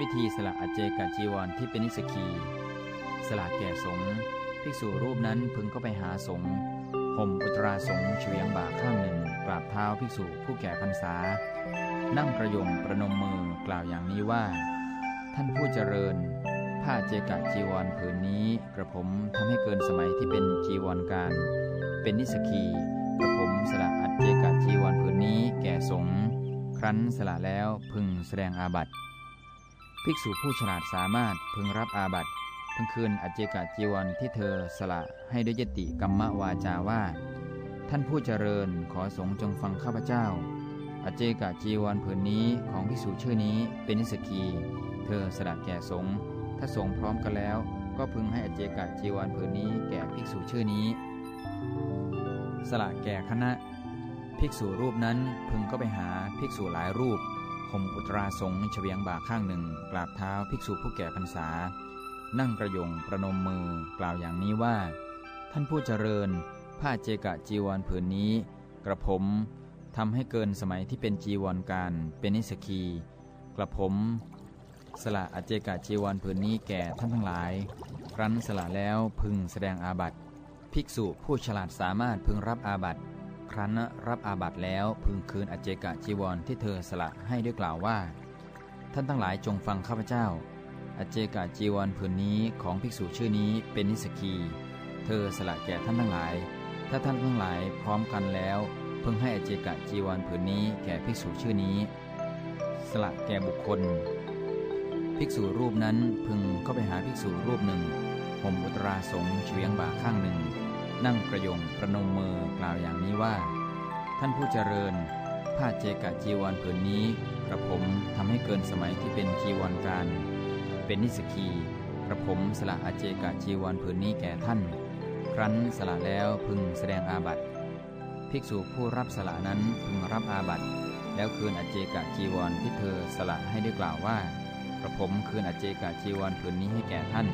วิธีสละอเจกจีวรที่เป็นนิสกีสละแก่สงฆ์ภิกษุรูปนั้นพึงเข้าไปหาสงฆ์ห่มอุตราสงฆ์เฉียงบ่าข้างหนึ่งกราบเท้าภิกษุผู้แก่พรรษา นั่งประยงประนมมือกล่าวอย่างนี้ว่า ท่านผู้เจริญ ผ้าเจกจีวรผืนนี้กระผมทำให้เกินสมัยที่เป็นจีวรการ เป็นนิสกีกระผมสละอัจเจกจีวรผืนนี้แก่สงฆ์ครั้นสละแล้วพึงแสดงอาบัติ ภิกษุผู้ฉลาดสามารถพึงรับอาบัติพึงคืนอจเจกะจีวรที่เธอสละให้ด้วยยติกรรมวาจาว่า ท่านผู้เจริญขอสงฆ์จงฟังข้าพเจ้าอจเจกะจีวรผืนนี้ของภิกษุชื่อนี้เป็นนิสกี เธอสละแก่สงฆ์ถ้าสงฆ์พร้อมกันแล้ว ก็พึงให้อจเจกะจีวรผืนนี้แก่ภิกษุชื่อนี้ สละแก่คณะ ภิกษุรูปนั้นพึงก็ไปหาภิกษุหลายรูป ห่มอุตราสงฆ์เฉวียงบ่าข้างหนึ่ง กราบเท้าภิกษุผู้แก่พรรษา นั่งกระยงประนมมือกล่าวอย่างนี้ว่า ท่านผู้เจริญ ผ้าเจกะจีวรผืนนี้ กระผมทำให้เกินสมัยที่เป็นจีวรการเป็นนิสกี กระผม สละอเจกะจีวรผืนนี้แก่ท่านทั้งหลาย ครั้นสละแล้วพึงแสดงอาบัติภิกษุผู้ฉลาดสามารถพึงรับอาบัติ รั้นรับอาบัติแล้วพึงคืนอเจกะจีวรที่เธอสละให้ด้วยกล่าวว่า ท่านทั้งหลายจงฟังข้าพเจ้า อเจกะจีวรผืนนี้ของภิกษุชื่อนี้เป็นนิสกี เธอสละแก่ท่านทั้งหลาย ถ้าท่านทั้งหลายพร้อมกันแล้วพึงให้อเจกะจีวรผืนนี้แก่ภิกษุชื่อนี้ สละแก่บุคคล ภิกษุรูปนั้นพึงเข้าไปหาภิกษุรูปหนึ่งห่มอุตราสงเฉียงบ่าข้างหนึ่ง นั่งประยงประนมมือกล่าวอย่างนี้ว่า ท่านผู้เจริญ ผ้าเจกะจีวรผืนนี้กระผมทำให้เกินสมัยที่เป็นจีวรการ เป็นนิสกีกระผมสละอาเจกะจีวรผืนนี้แก่ท่าน ครั้นสละแล้วพึงแสดงอาบัติภิกษุผู้รับสละนั้นพึงรับอาบัติ แล้วคืนอาเจกะจีวรที่เธอสละให้ด้วยกล่าวว่า กระผมคืนอาเจกะจีวรผืนนี้ให้แก่ท่าน